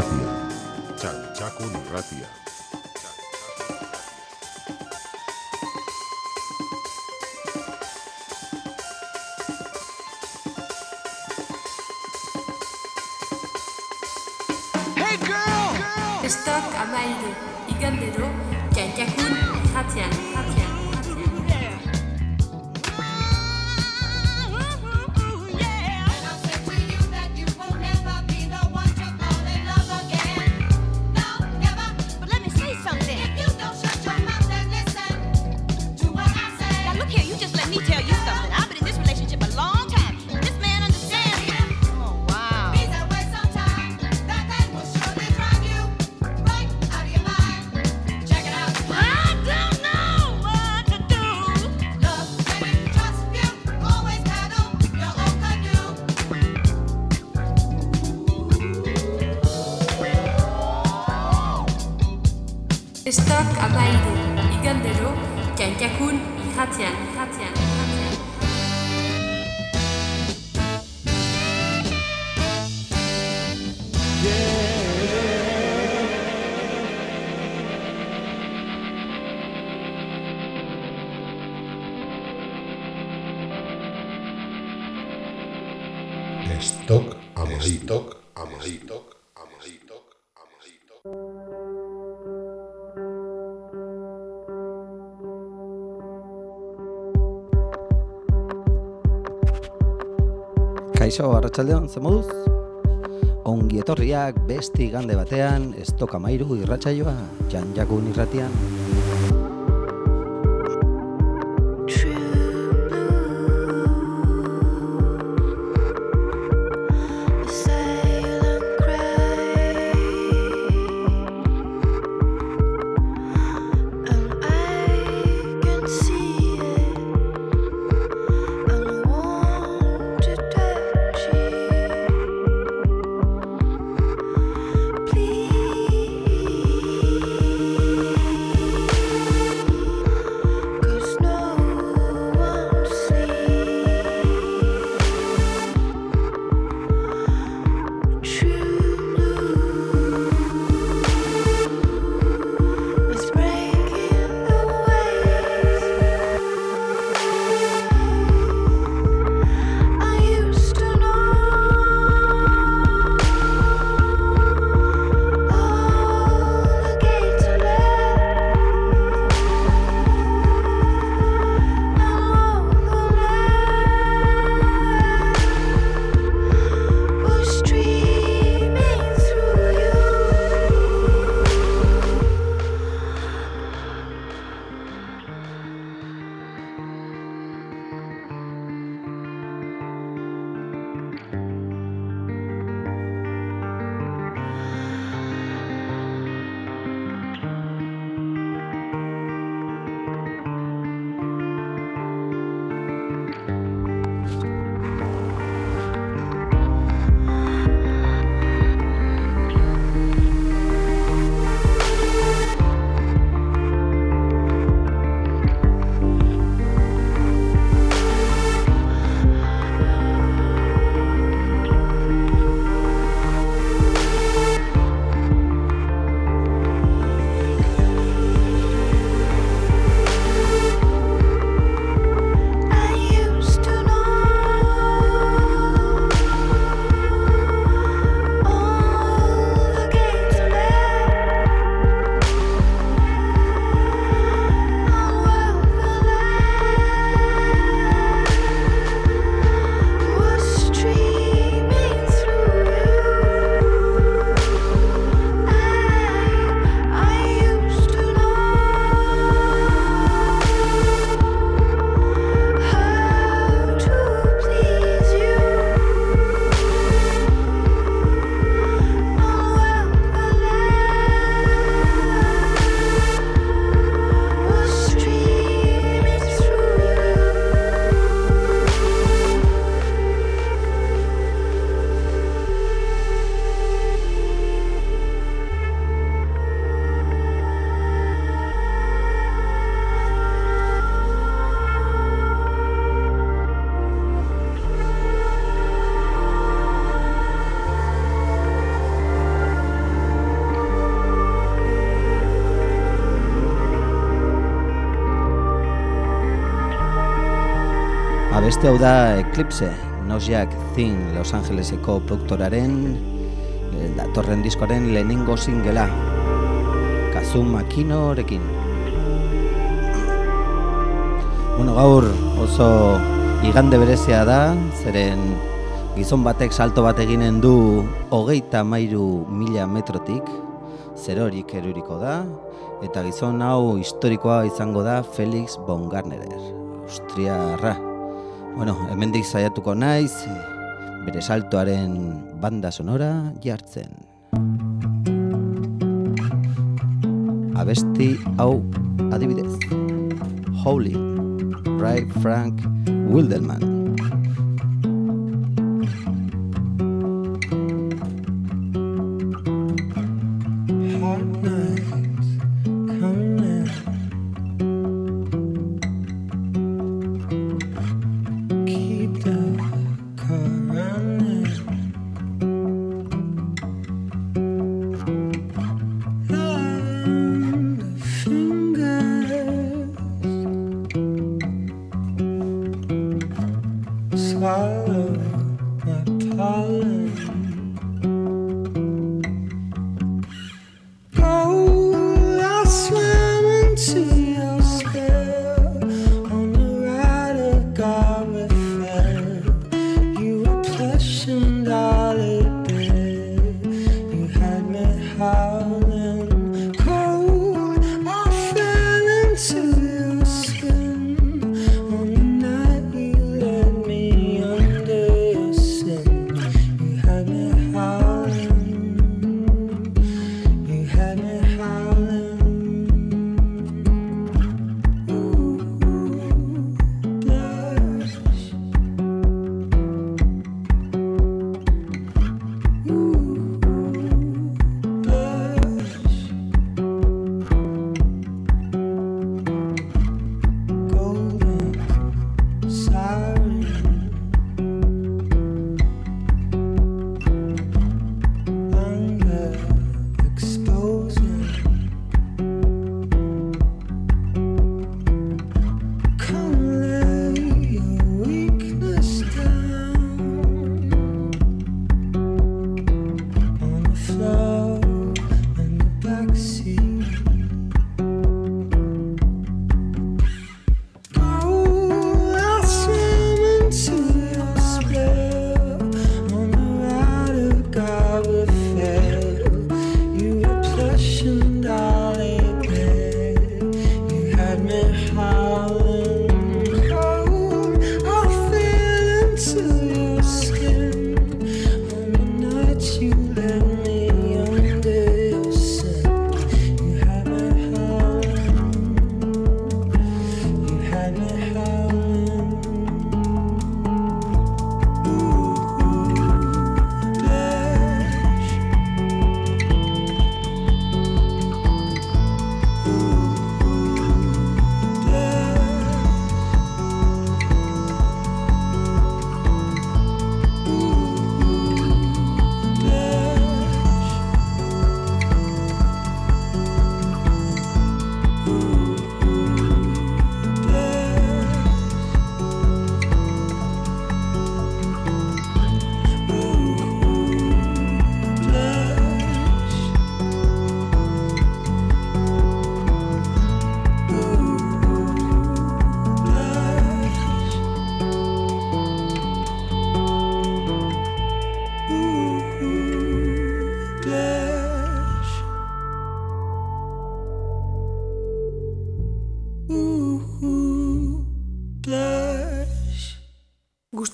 irratia. Txantxako irratia. Hey girl! Estok amaildu. Igandero, txantxakun irratian. Hey girl! Kaixo, arratsaldeon zen moduz? Ongi etorriak besti gande batean, estoka mairu irratsaioa, janjakun irratian. Janjakun irratian. Abeste hau da Eclipse, Nozjak Thin Los Angeleseko produktoraren eh, datorren diskoaren lehenengo singela Kazu Makinorekin Bueno, gaur oso igande berezia da, zeren gizon batek salto bat eginen du hogeita mairu mila metrotik, zerorik eruriko da, eta gizon hau historikoa izango da Felix Baumgartnerer, Austriarra. Bueno, hemendik saiatuko naiz, bere saltoaren banda sonora jartzen. Abesti hau adibidez. Holy, Ray Frank Wilderman.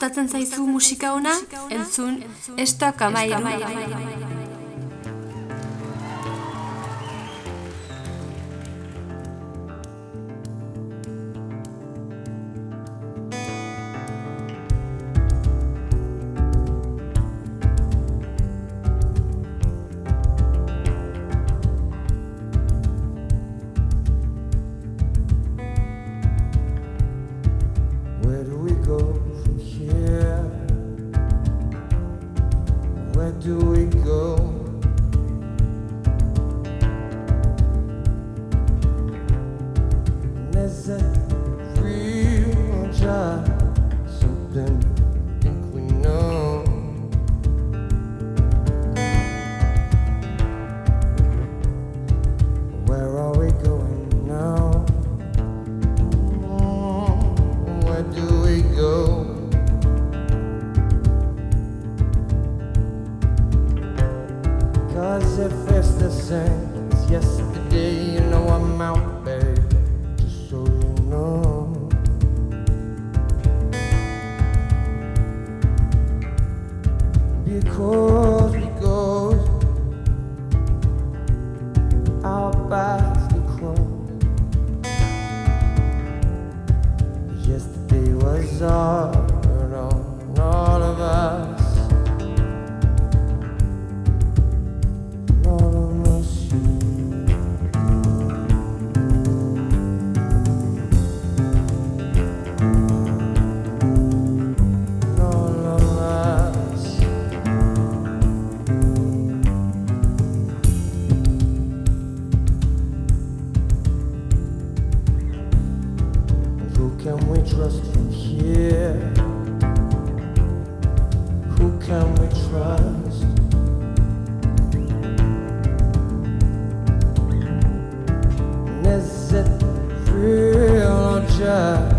Gustatzen zaizu musika ona, entzun, estok amairu. love.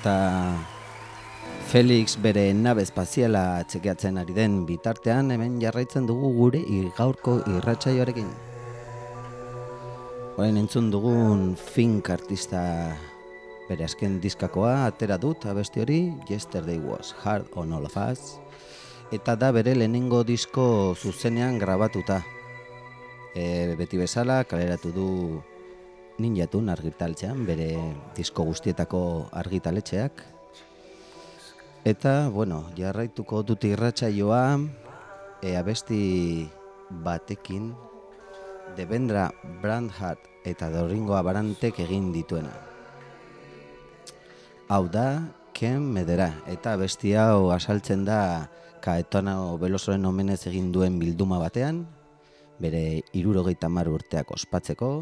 Eta Felix bere nabe espaziala txekeatzen ari den bitartean hemen jarraitzen dugu gure gaurko irratsaioarekin. Orain entzun dugun Fink artista bere azken diskakoa atera dut abesti hori Yesterday Was Hard on All of Us eta da bere lehenengo disko zuzenean grabatuta. E, beti bezala kaleratu du ninjatun argitaltzean, bere disko guztietako argitaletxeak. Eta, bueno, jarraituko dut irratsaioa e, abesti batekin Debendra Brandhart eta Doringo Abarantek egin dituena. Hau da, Ken Medera, eta abesti hau asaltzen da Kaetano Belosoren omenez egin duen bilduma batean, bere irurogeita mar urteak ospatzeko,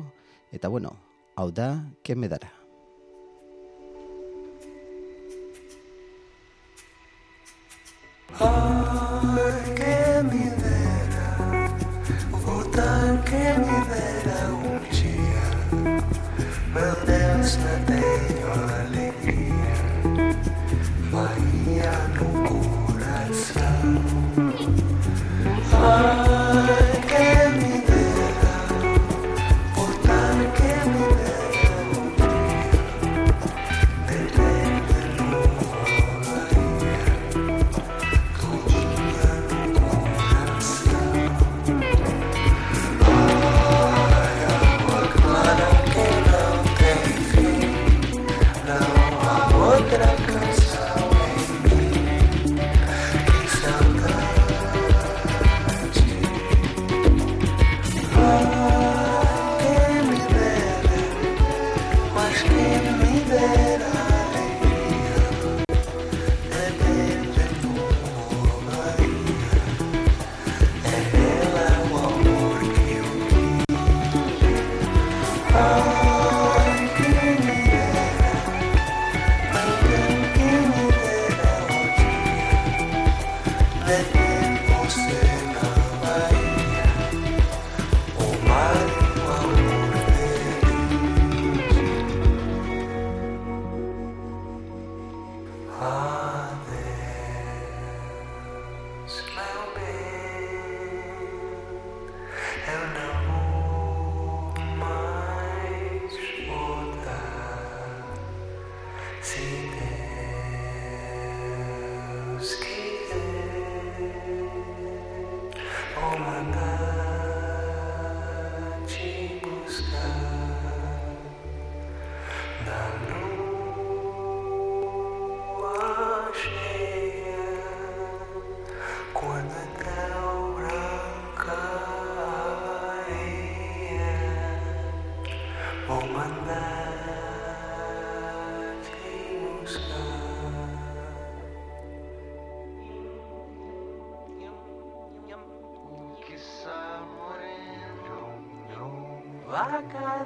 eta bueno, hau da, kemedara. Ai, quem me dera, voltar quem me dera um dia, meu Deus na terra.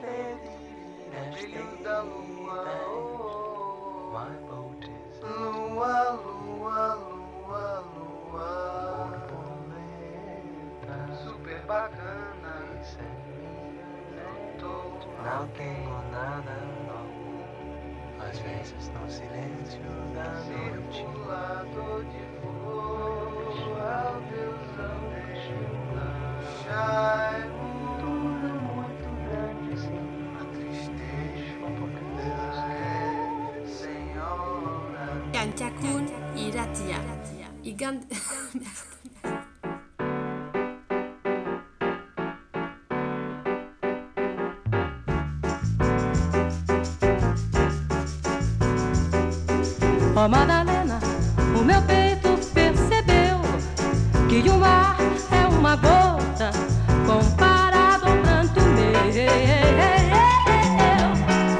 Father. Ó Madalena, o meu peito percebeu que o mar é uma gota comparado ao pranto meu.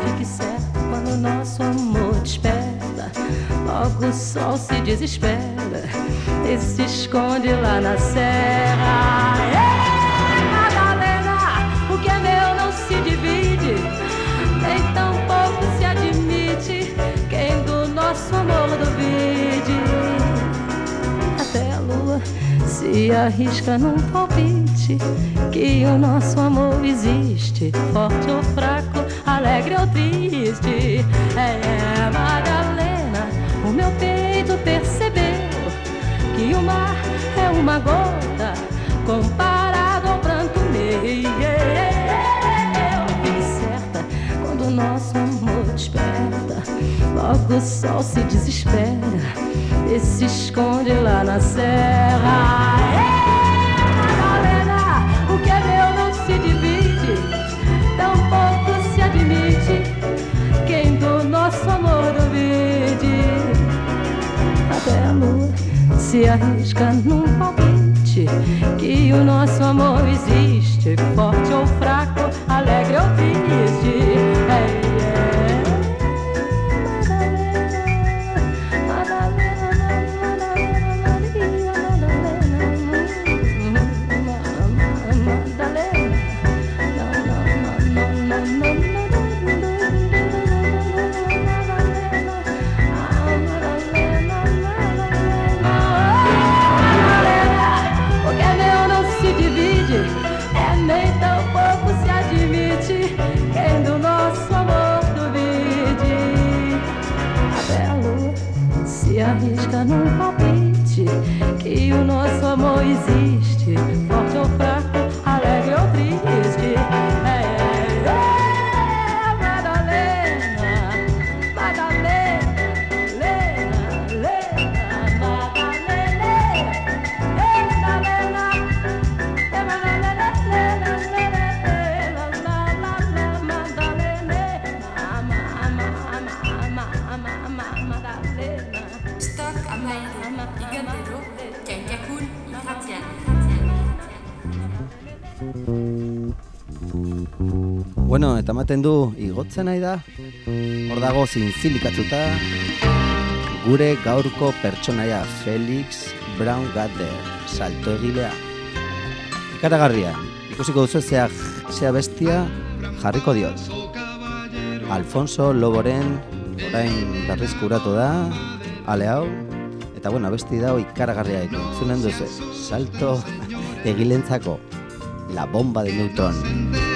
Fique certo quando nosso amor desperta, logo o sol se desespera se lá na serra. Ei, Madalena, o que é meu não se divide, nem tão pouco se admite quem do nosso amor duvide. Até a lua se arrisca num palpite que o nosso amor existe, forte ou fraco, alegre ou triste. É, Madalena, o meu peito percebeu que o mar uma gota comparado ao pranto meu. Fique certa quando o nosso amor desperta, logo o sol se desespera e se esconde lá na serra. Madalena, o que é meu não se divide, tão pouco se admite quem do nosso amor duvide até a lua se arrisca num palpite que o nosso amor existe, forte ematen du igotzen nahi da. Hor dago zinzilikatzuta gure gaurko pertsonaia Felix Brown Gatter, salto egilea. Ikaragarria, ikusiko duzu zea, zea bestia jarriko diot. Alfonso Loboren orain berrizkuratu da, ale hau, eta bueno, abesti da ikaragarria ekin. Zunen duzu, salto egilentzako, la bomba de neutron.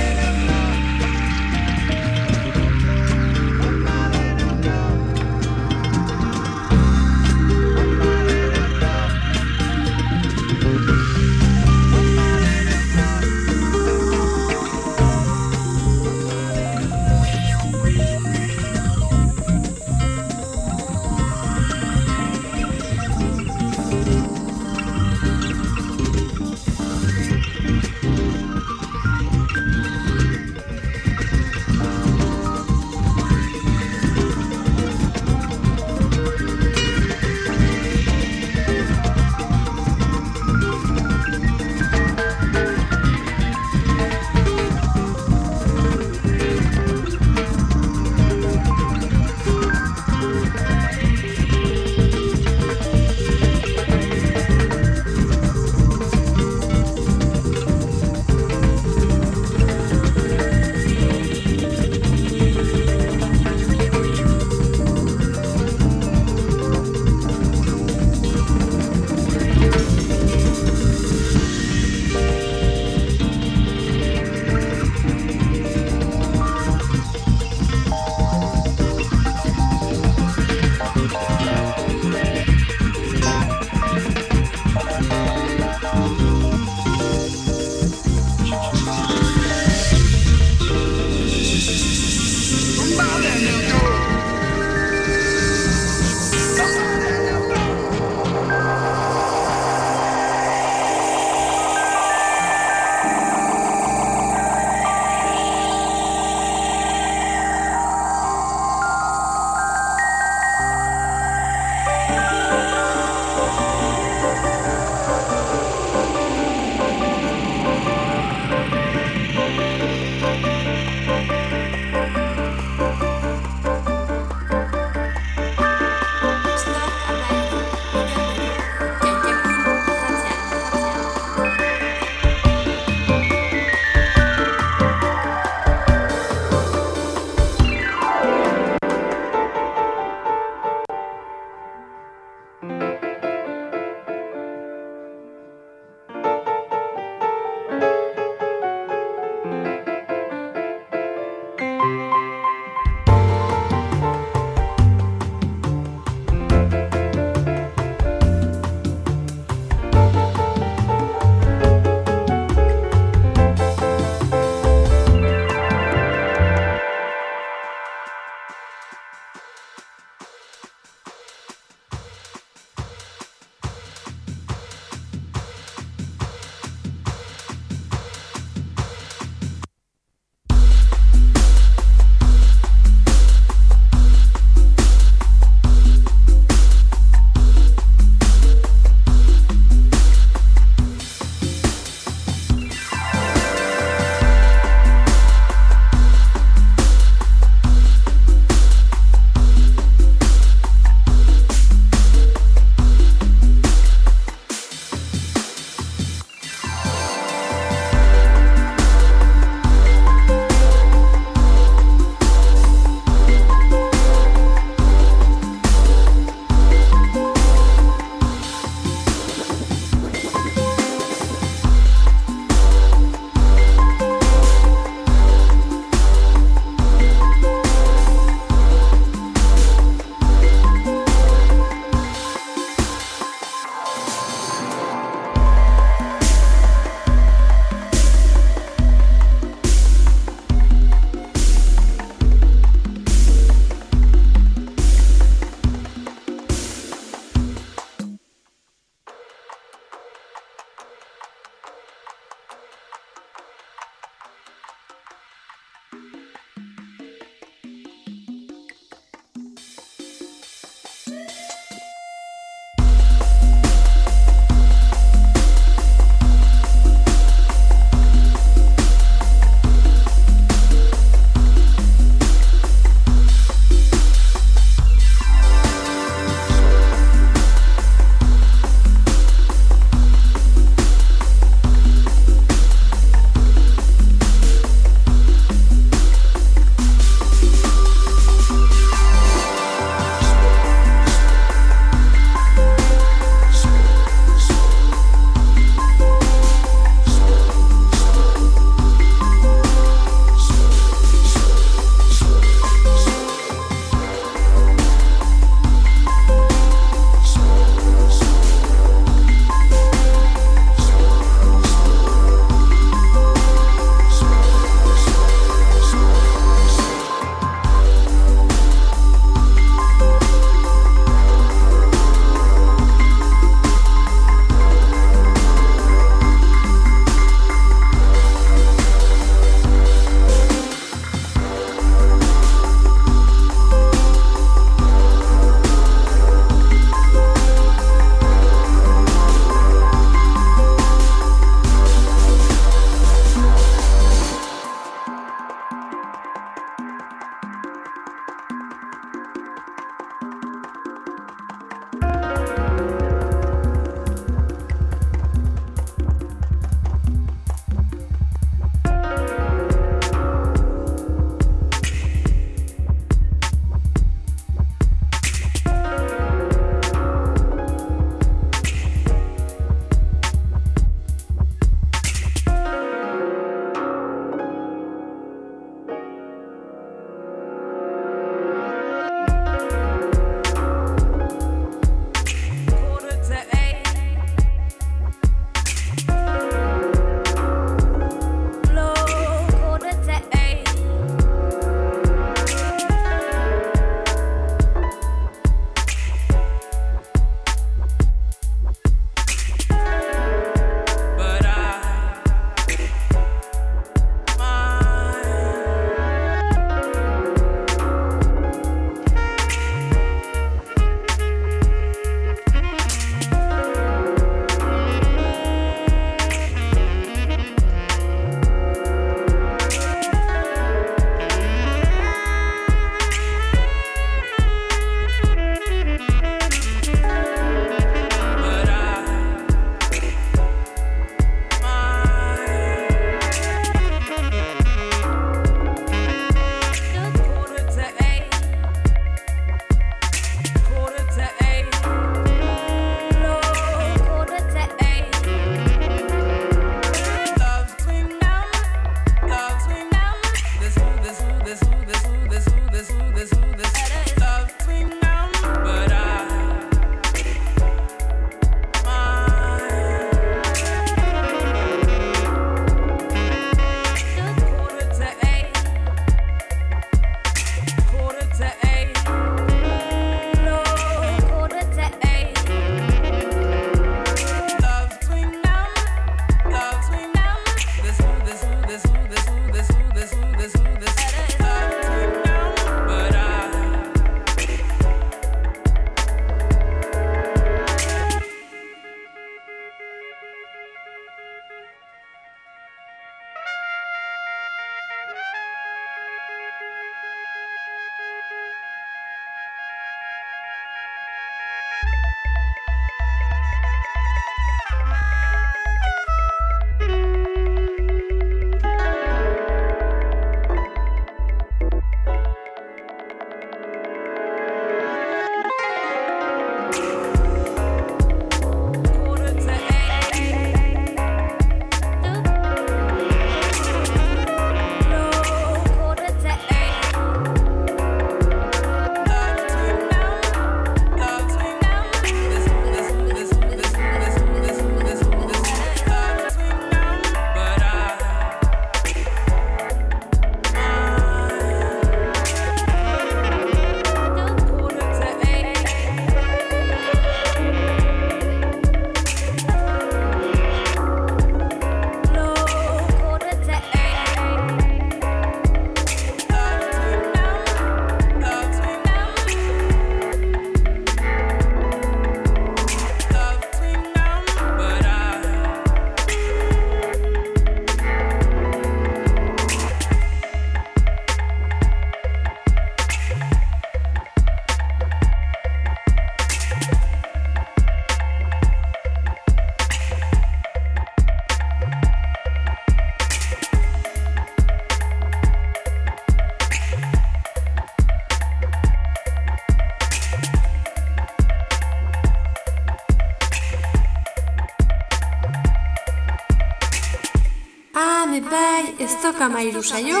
Ez toka mairu saio.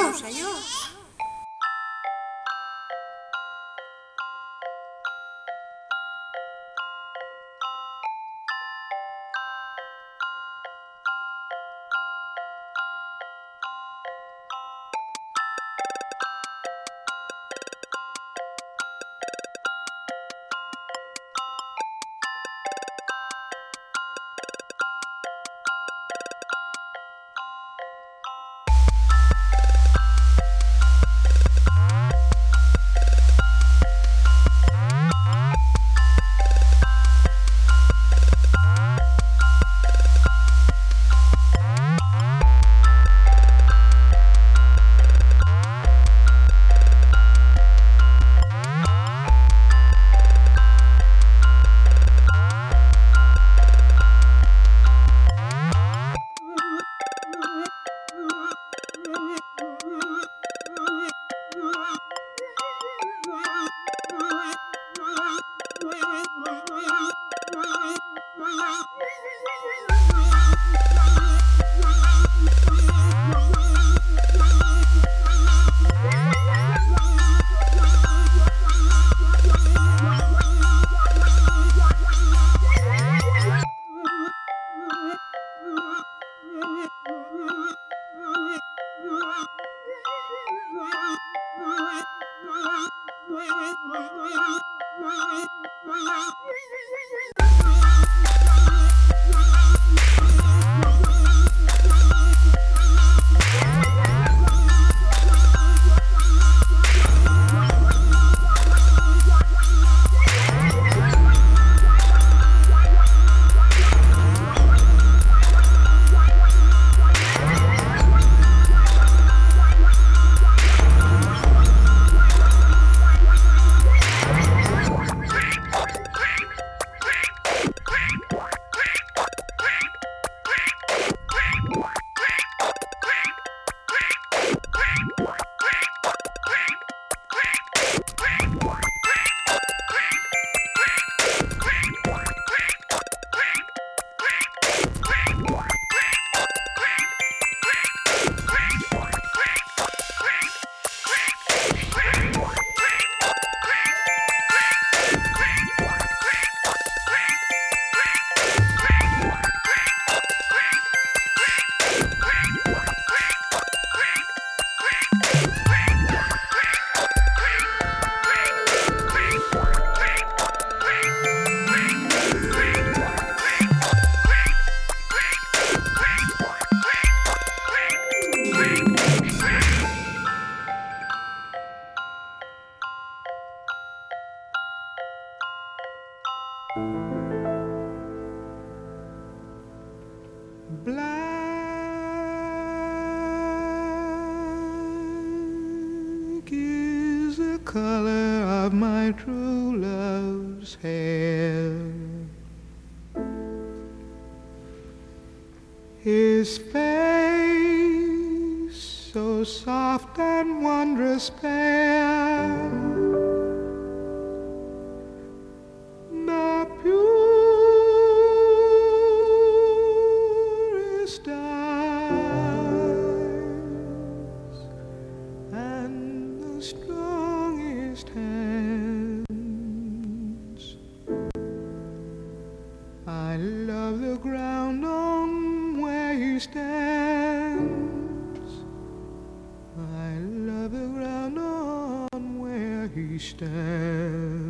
stand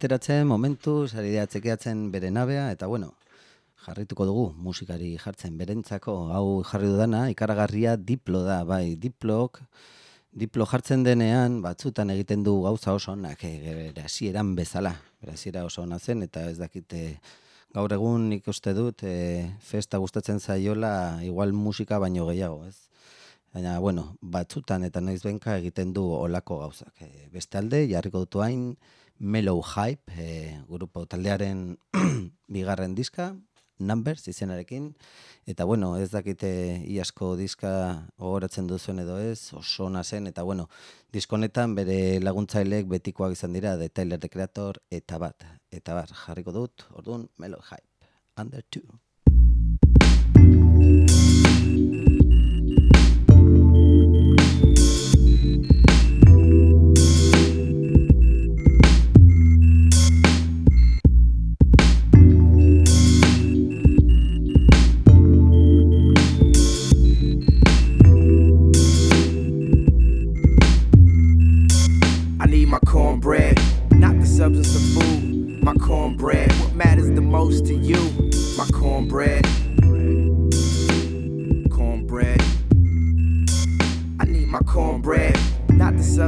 ateratzen momentu, zari deatzekeatzen bere nabea, eta bueno, jarrituko dugu musikari jartzen berentzako, hau jarri dudana, ikaragarria diplo da, bai, diplok, diplo jartzen denean, batzutan egiten du gauza oso onak, eh, erasieran bezala, erasiera oso ona zen, eta ez dakite, gaur egun nik uste dut, e, festa gustatzen zaiola, igual musika baino gehiago, ez? Baina, bueno, batzutan eta naiz benka egiten du olako gauzak. Eh, e, beste alde, jarriko dutu hain, Mellow Hype e, grupo taldearen bigarren diska, Numbers izenarekin, eta bueno, ez dakite iasko diska ogoratzen duzuen edo ez, oso zen eta bueno, diskonetan bere laguntzailek betikoak izan dira, de Tyler the Creator, eta bat, eta bat, jarriko dut, orduan, Mellow Hype, Under 2.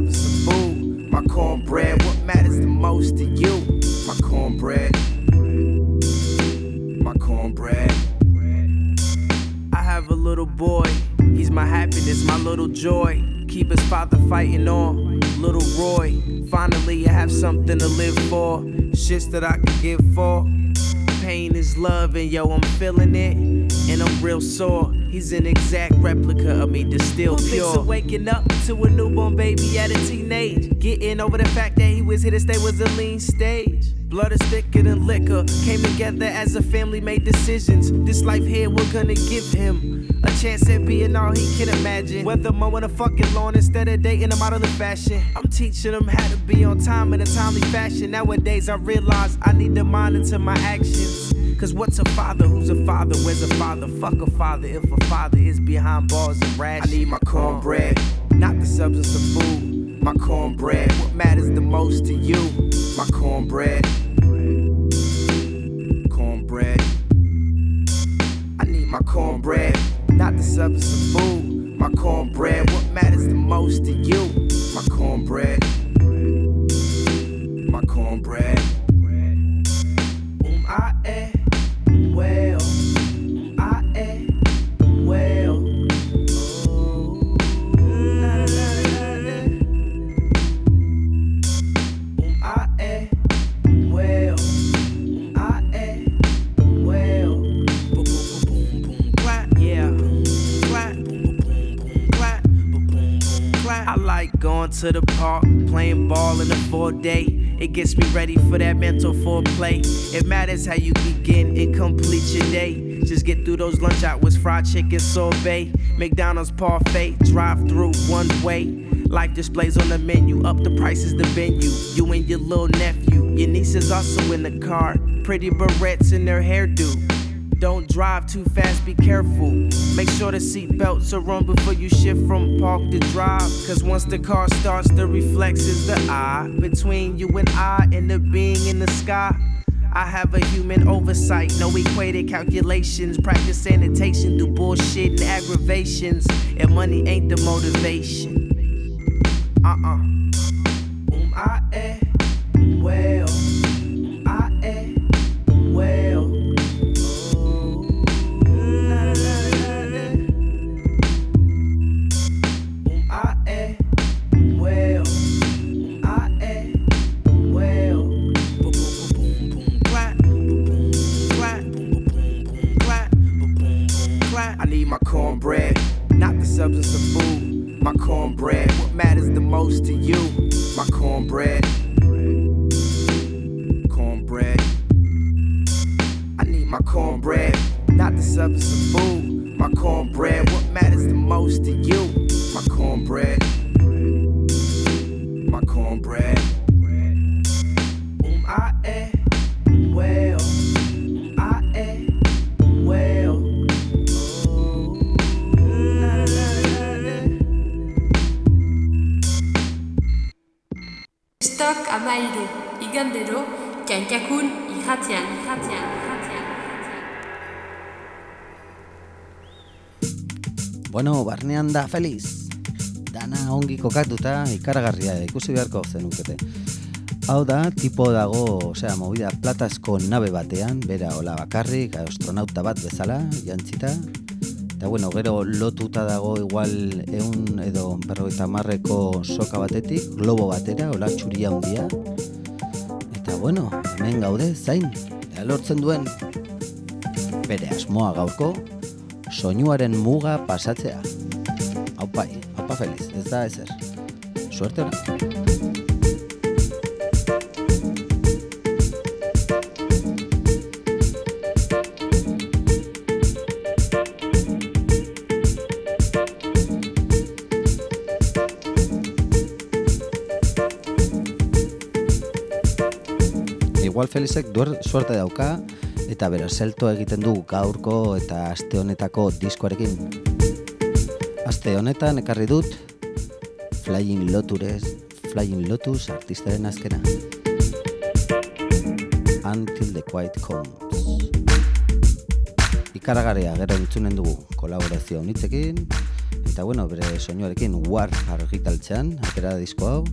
Not the food. My cornbread, what matters the most to you? My cornbread. My cornbread. I have a little boy, he's my happiness, my little joy. Keep his father fighting on, little Roy. Finally, I have something to live for, shits that I can give for. Pain is love, and yo, I'm feeling it, and I'm real sore. He's an exact replica of me, distilled Who pure. of waking up to a newborn baby at a teenage? Getting over the fact that he was here to stay was a lean stage. Blood is thicker than liquor. Came together as a family, made decisions. This life here, we're gonna give him a chance at being all he can imagine. Whether mowing a fucking lawn instead of dating a model of the fashion. I'm teaching him how to be on time in a timely fashion. Nowadays, I realize I need to monitor my actions. Cause what's a father? Who's a father? Where's a father? Fuck a father if a father is behind bars and rash. I need my cornbread, not the substance of food. My cornbread, what matters the most to you? My cornbread. Cornbread. I need my cornbread, not the substance of food. My cornbread, what matters the most to you? My cornbread. My cornbread. Um, I eh, going to the park, playing ball in the four day. It gets me ready for that mental foreplay. It matters how you begin and complete your day. Just get through those lunch hours, fried chicken sorbet, McDonald's parfait, drive through one way. Life displays on the menu, up the prices the venue. You and your little nephew, your niece is also in the car. Pretty barrettes in their hairdo. Don't drive too fast, be careful. Make sure the seatbelts are on before you shift from park to drive. Cause once the car starts, the reflex is the eye. Between you and I and the being in the sky. I have a human oversight, no equated calculations. Practice sanitation through bullshit and aggravations. And money ain't the motivation. Uh uh. Um, I eh, barnean da Feliz. Dana ongi kokatuta ikaragarria ikusi beharko zenukete. Hau da, tipo dago, osea, movida platasko nabe batean, bera hola bakarrik, astronauta bat bezala, jantzita. Eta bueno, gero lotuta dago igual eun edo berrogeita marreko soka batetik, globo batera, hola txuria handia. Eta bueno, hemen gaude, zain, ea lortzen duen. Bere asmoa gaurko, soinuaren muga pasatzea. Aupa feliz, ez da ezer. Suerte ona. Igual Felizek duer suerte dauka eta bero selto egiten du gaurko eta aste honetako diskoarekin. Aste honetan ekarri dut Flying Lotus, Flying Lotus artistaren azkena. Until the Quiet Comes. ikaragarria gero entzunen dugu kolaborazio honitzekin, eta bueno, bere soinuarekin War argitaltzean, atera disko hau,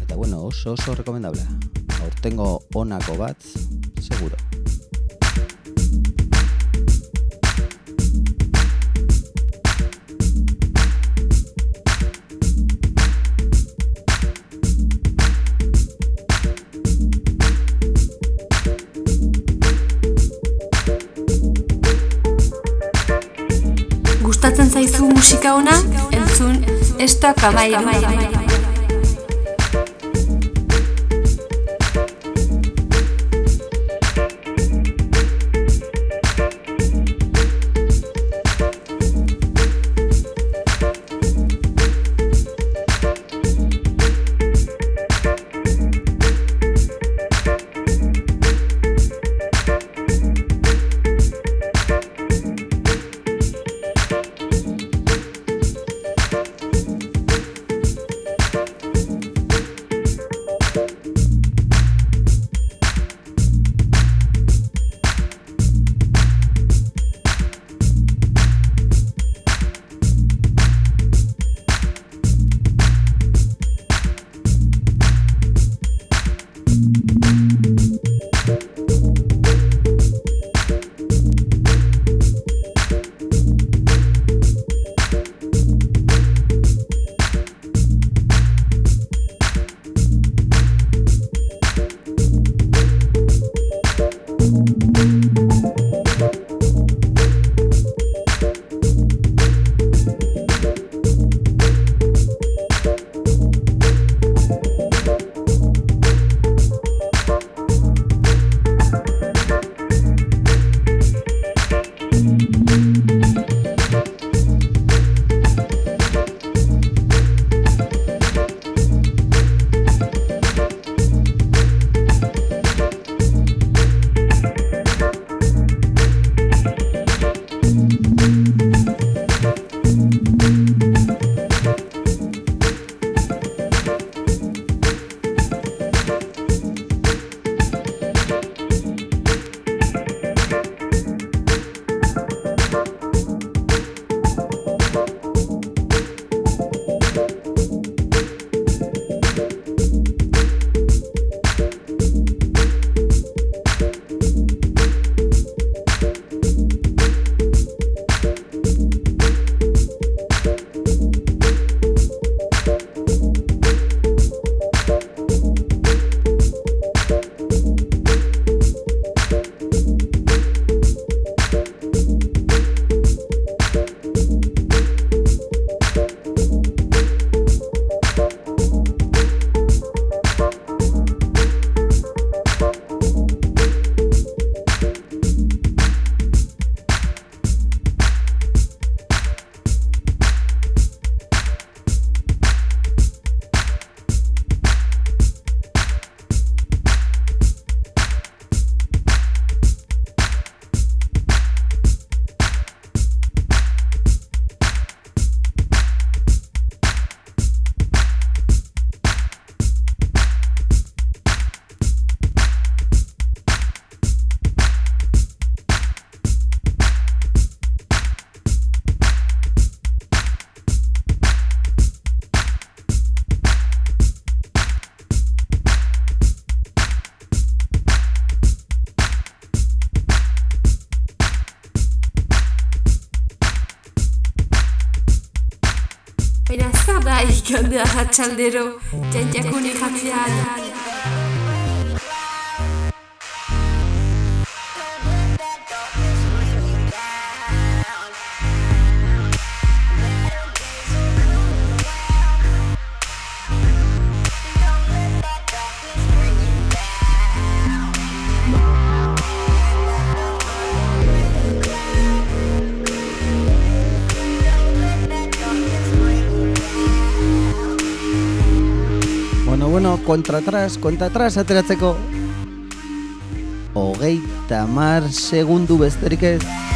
eta bueno, oso oso rekomendablea. Aurtengo honako bat, seguro. 捕まえる。Da ikandea hatxaldero, jantjakuni jatzean. Bueno, bueno, kontra atrás, kontra atrás ateratzeko. Hogeita mar segundu besterik ez.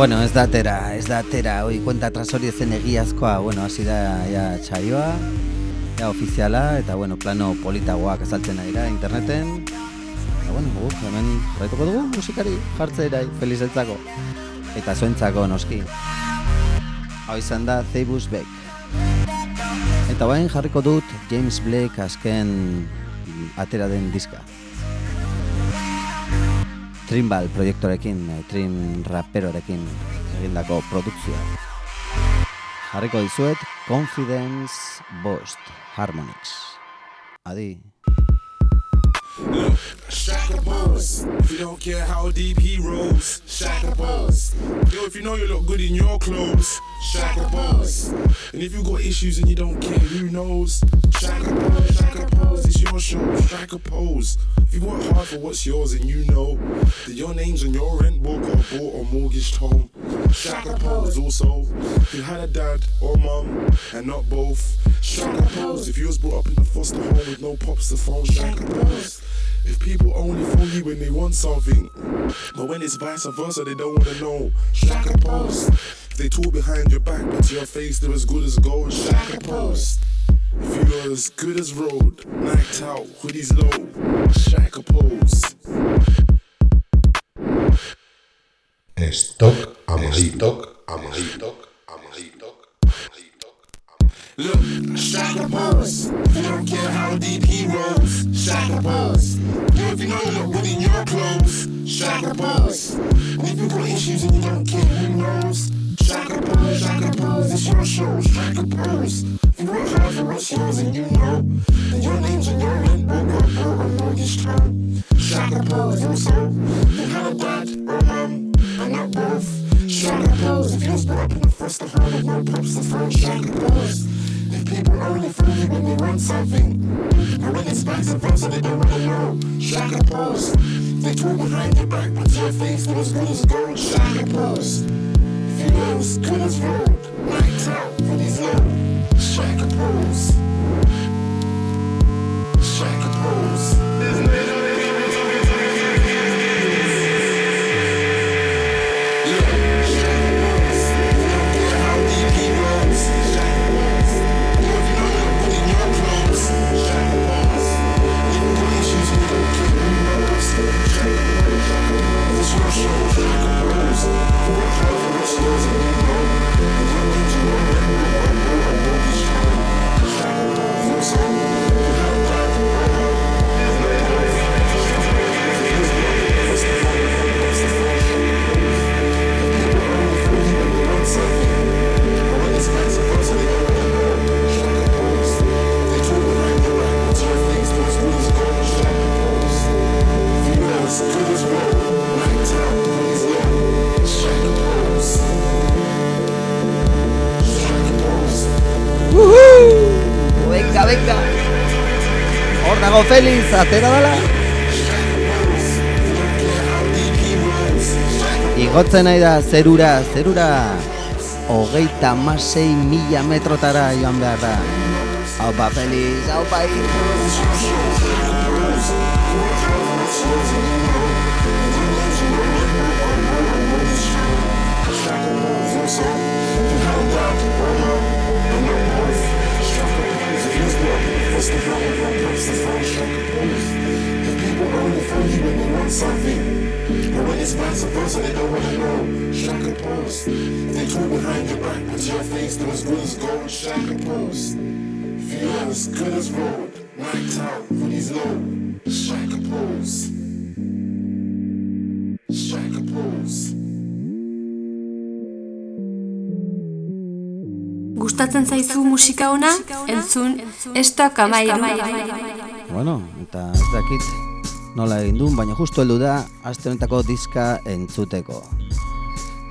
Bueno, ez da atera, ez da atera, hoi kuenta atrás hori ezen egiazkoa, bueno, hasi da ja txaioa, ja ofiziala, eta bueno, plano politagoak azaltzen ari da interneten. Eta bueno, guk hemen jarraituko dugu musikari jartzerai, felizetzako. Eta zuentzako noski. Hau izan da Zeibus Beck. Eta bain jarriko dut James Blake azken atera den diska. Trimbal proiektorekin, eh, Trim raperorekin egindako produkzioa. Jarriko dizuet Confidence Bost Harmonics. Adi. Shaka pose. If you don't care how deep he rolls, Shaka pose. Yo, if you know you look good in your clothes, Shaka pose. And if you got issues and you don't care, who knows? Shaka pose, Shaka pose. It's your show, Shaka pose. If you work hard for what's yours and you know that your name's on your rent book or bought or mortgaged home, Shaka pose. Also, if you had a dad or mum and not both, Shaka pose. If you was brought up in a foster home with no pops to phone, Shaka pose. If people only fool you when they want something, but when it's vice versa, they don't wanna know. Shaka pose. If they talk behind your back, but to your face they're as good as gold. Shaka pose. If you're as good as road, night out, hoodies low. Shaka pose. Stock amarillo. Amarillo. Amarillo. Look, shock the pose. You don't care how deep he rolls. Shock the pose. You if you know you look good in your clothes. Shock the pose. If you got issues and you don't care who knows. Shock the pose, Shock the pose. It's your show. Shock the pose. You work hard for what's yours and you know. And your name's in your red book or her mortgage term. Shot the pose, so you And a dad or mom, I'm not both. Shock the pose. If you was brought up in the first, the heart of no purpose, the first Shock the pose. If people only phone you when they want something, and when it's vice versa, they don't wanna know. Shaka pose. They talk behind your back, but to your face they're as good as gold. Shaka pose. If you know as good as road, night out, hoodies low. Shaka pose. Dago Feliz, atera dala. Igotzen nahi da zerura, zerura. Hogeita masei mila metrotara joan behar da. Haupa Feliz, haupa And when it's vice versa, they don't wanna know. Shaka pose. They talk behind your back, but your face as good as gold. Shaka pose. Feel as good as road. Night out, hoodies low. Shaka pose. Shaka pose. Gustatzen zaizu musika ona? Entzun Stock Amairu. Bueno, eta ez dakit nola egin duen, baina justu heldu da aste honetako diska entzuteko.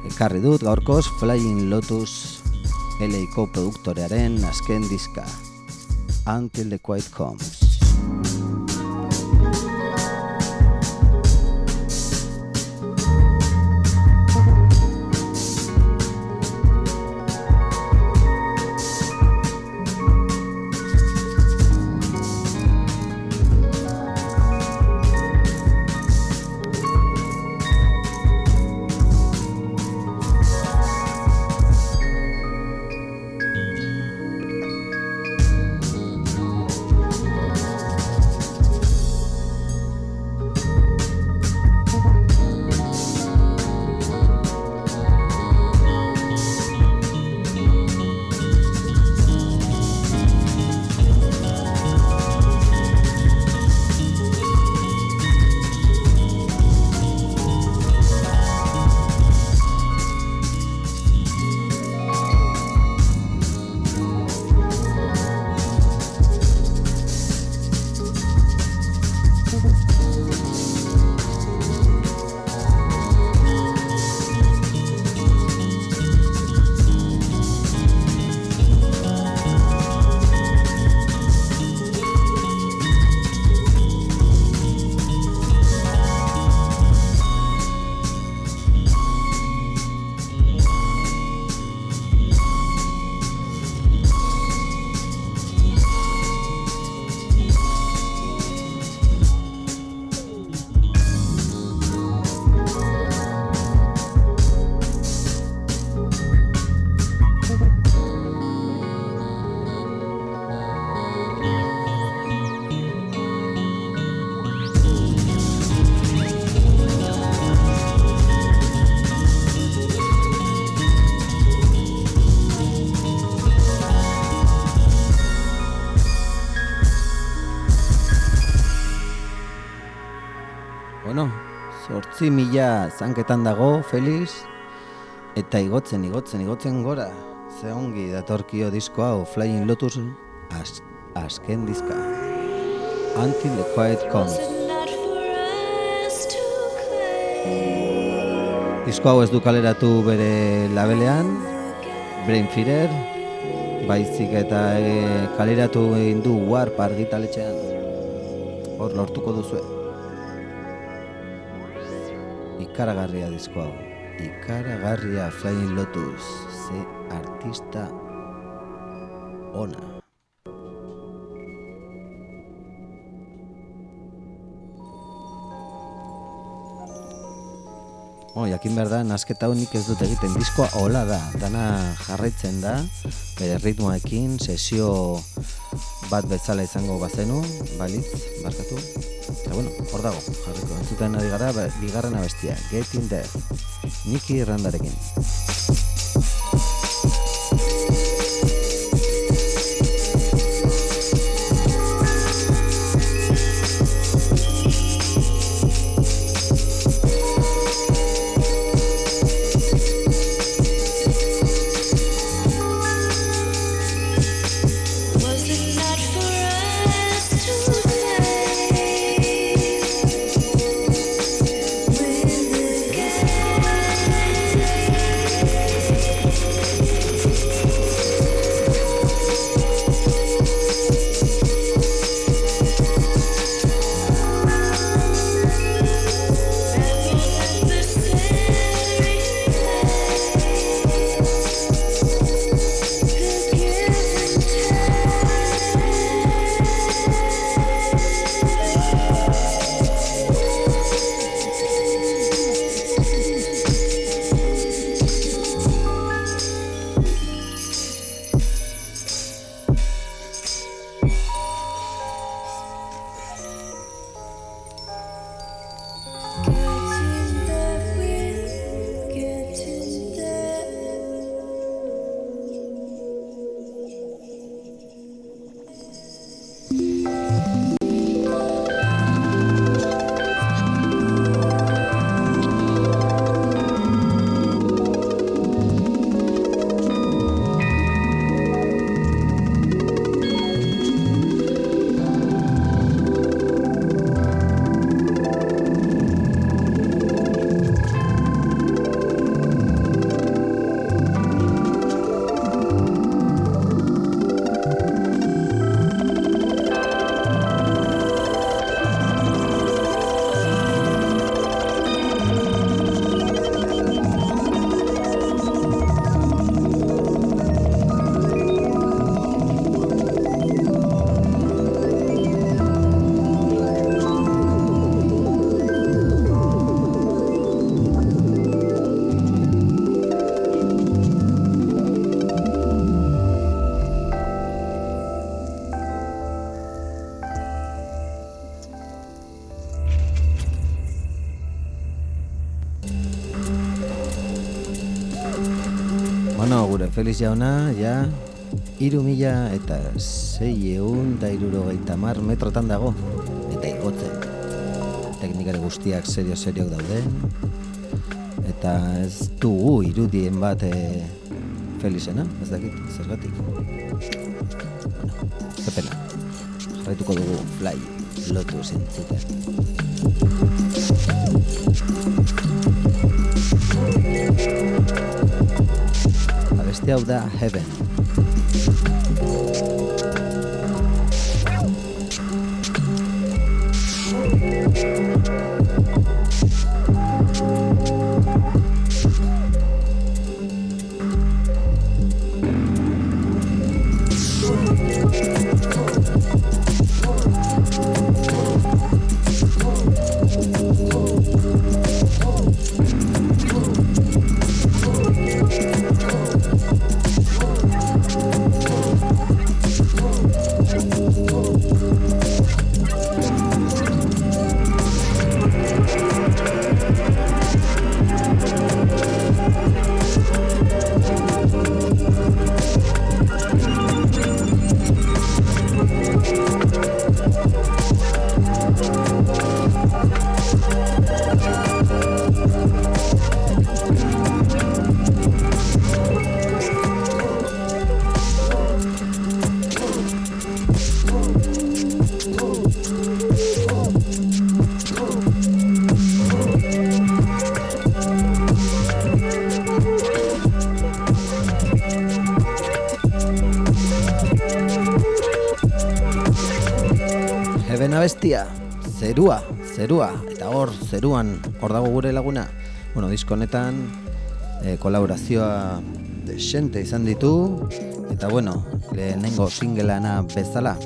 Ekarri dut gaurkoz Flying Lotus LAko produktorearen azken diska. Until the Quiet Comes. Zortzi mila zanketan dago, Felix, eta igotzen, igotzen, igotzen gora. Ze ongi datorkio disko hau, Flying Lotus, az, azken diska. Until the Quiet Comes. Disko hau ez du kaleratu bere labelean, Brain Feeder, baizik eta e, kaleratu egin du Warp argitaletxean. Hor lortuko duzue. Ikaragarria disko hau. Ikaragarria Flying Lotus. Ze artista ona. Oh, jakin behar da, nasketa honik ez dut egiten diskoa hola da, dana jarraitzen da, bere ritmoekin, sesio bat bezala izango bazenu, balitz, barkatu. Eta bueno, hor dago, jarriko, entzuten ari gara, ba- bigarren abestia, Get in There, Niki Randarekin. Felix jauna, ja, iru mila eta zei egun da irurogeita mar metrotan dago. Eta igotzen. Teknikare guztiak serio-serio daude. Eta ez dugu irudien bat e, Felixena, ez dakit, zergatik. Bueno, ze pena. Jarraituko dugu fly, lotu zentzuten. Abeste hau da Heaven. Zerua, zerua, eta hor, zeruan, hor dago gure laguna. Bueno, disko honetan, e, kolaborazioa desente izan ditu, eta bueno, lehenengo singelana bezala.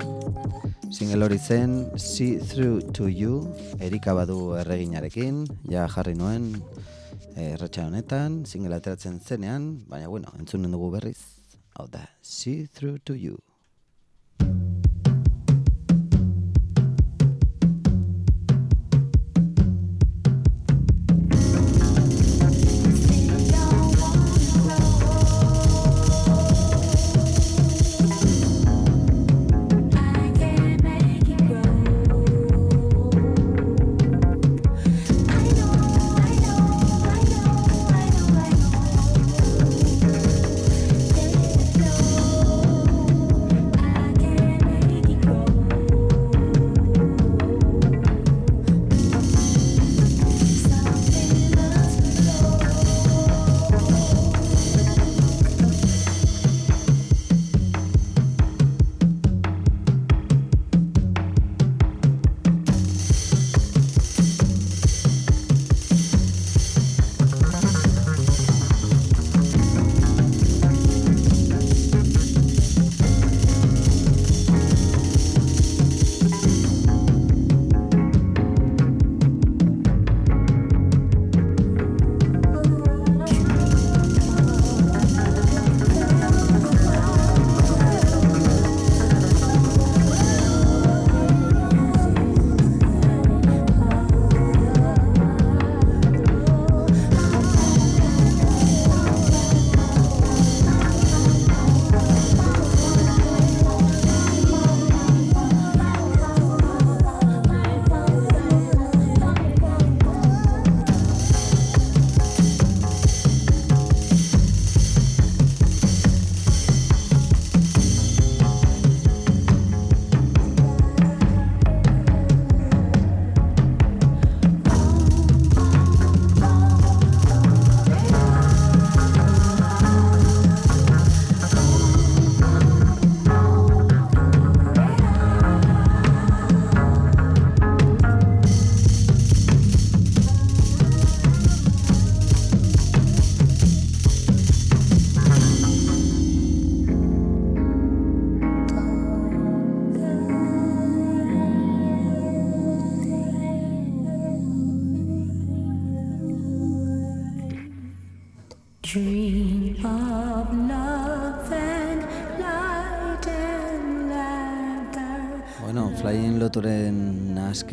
Single hori zen, See Through to You, Erika badu erreginarekin, ja jarri nuen, eh, erratxa honetan, single ateratzen zenean, baina bueno, entzunen dugu berriz, hau da, See Through to You.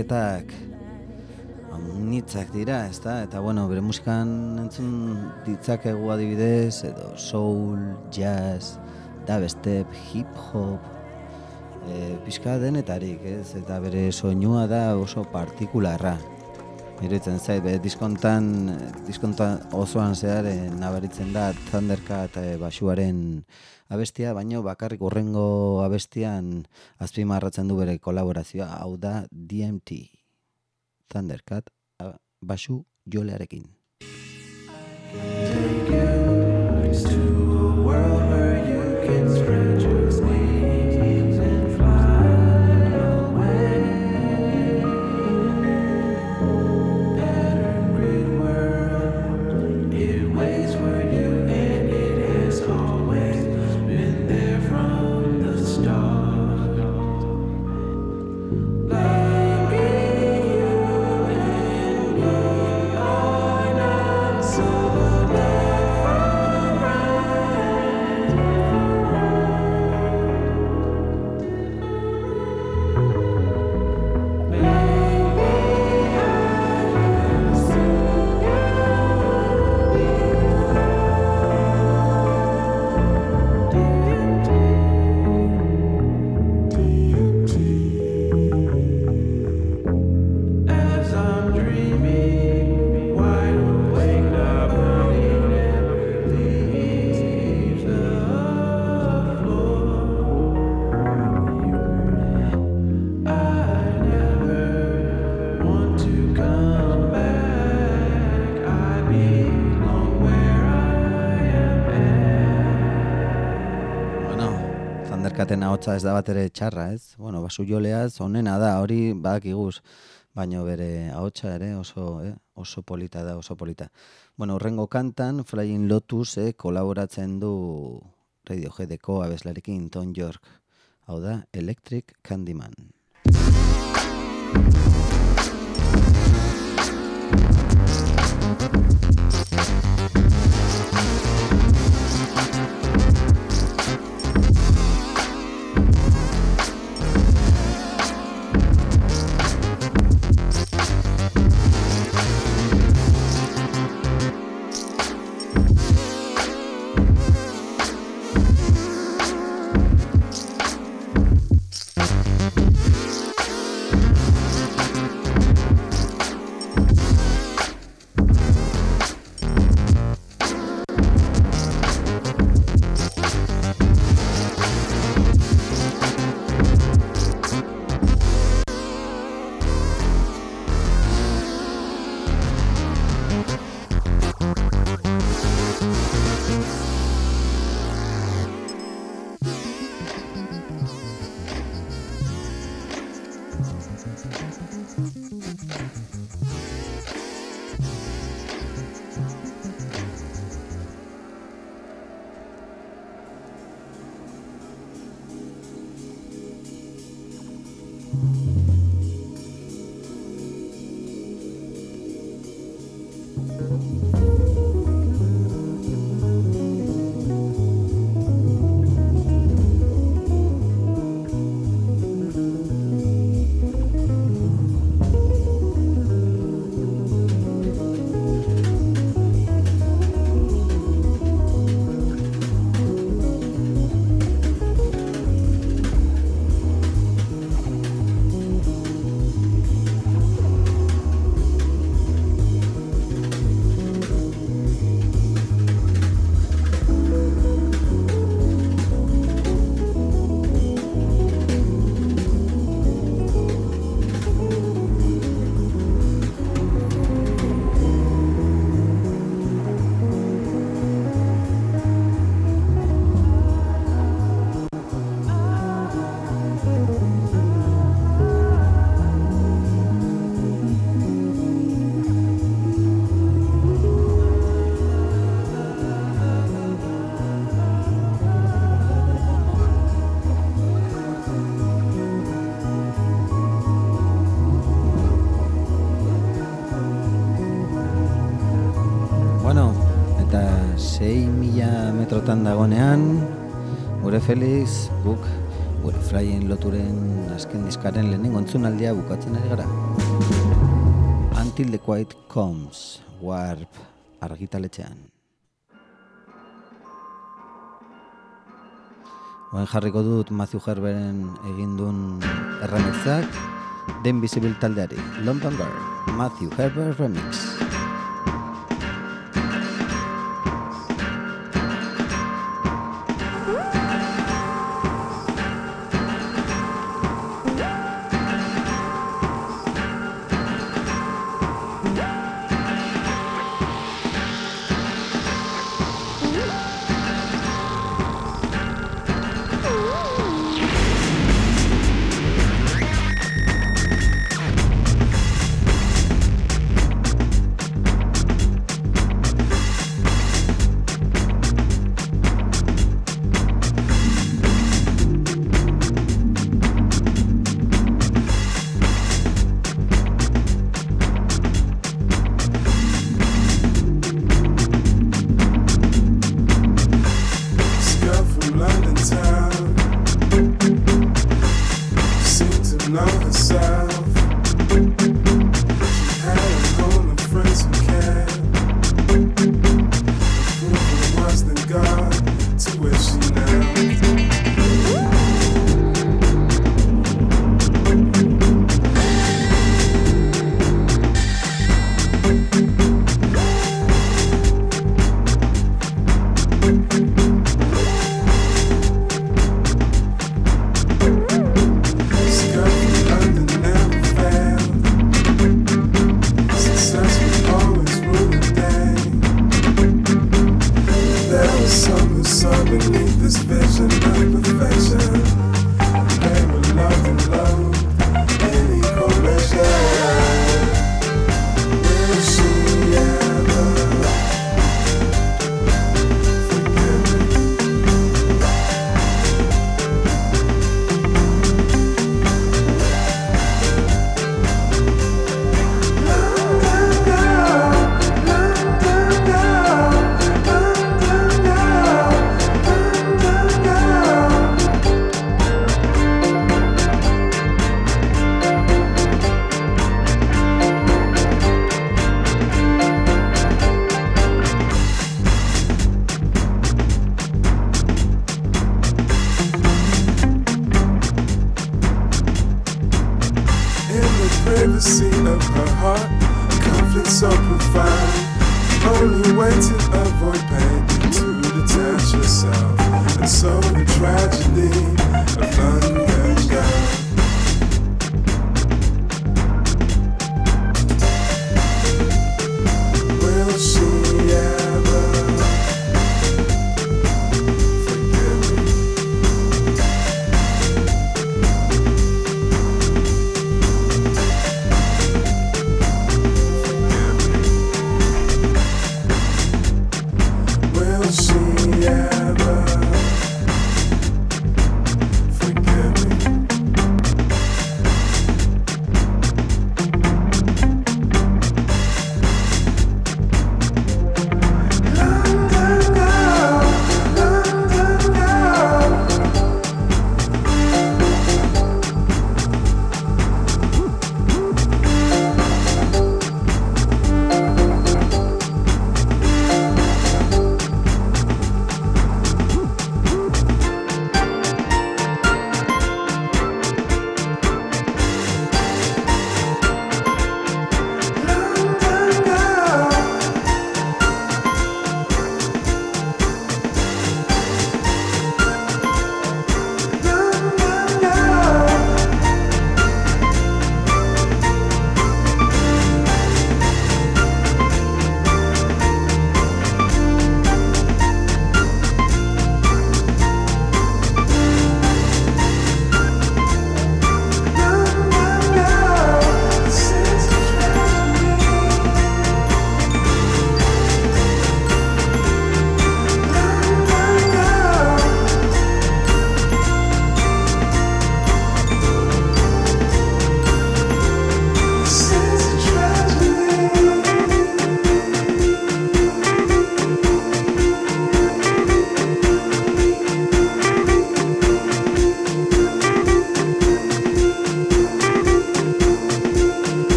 Asketak nitzak dira, ezta? Eta bueno, bere musikan entzun ditzakegu adibidez, edo soul, jazz, dubstep, hip hop, e, pixka denetarik, ez? Eta bere soinua da oso partikularra. Iruditzen zait, be, diskontan, diskontan osoan zehar eh, nabaritzen da Thundercat eh, basuaren abestia, baino bakarrik urrengo abestian azpimarratzen du bere kolaborazioa, hau da DMT. Thundercat basu jolearekin. Baby, zerkaten ahotsa ez da bat ere txarra, ez? Bueno, basu joleaz, onena da, hori badakiguz, baino bere ahotsa ere oso, eh? oso polita da, oso polita. Bueno, urrengo kantan, Flying Lotus, eh, kolaboratzen du Radioheadeko abeslarekin Tom York. Hau da, Electric Candyman. Metrotan dagonean, gure Felix, guk, gure Flying loturen azken diskaren lehenengo entzunaldia bukatzen ari gara. Until the Quiet Comes, Warp, argitaletxean. Oen jarriko dut Matthew Herberen egindun erremixak, den Visible taldeari, London Girl, Matthew Herber Remix.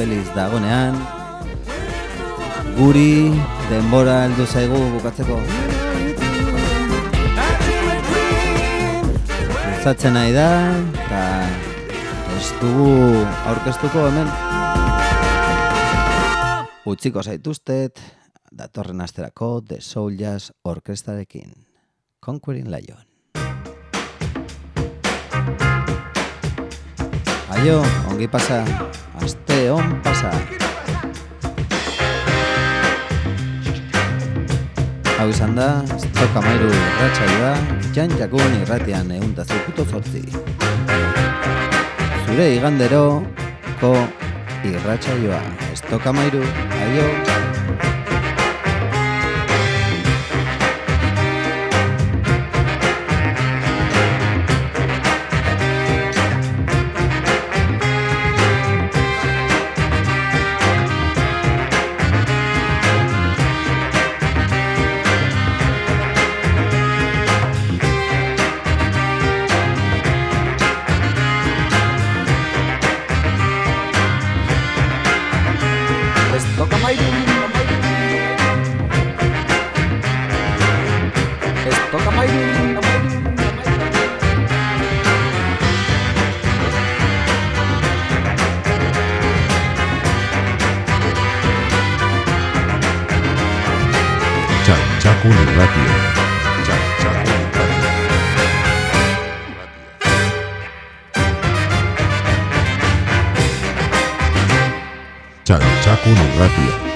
Feliz dagonean Guri denbora heldu zaigu bukatzeko. Luzatzen nahi da eta ez dugu aurkeztuko hemen. Utziko zaituztet datorren asterako The Soul Jazz Orkestarekin Conquering Lion. Aio, ongi pasa, aste on pasa. Hau izan da, Stoka Mairu irratsaioa, Jan Jakun irratian egun da zortzi. Zure igandero, ko irratsaioa, Stoka Mairu, aio. Txantxakun irratia.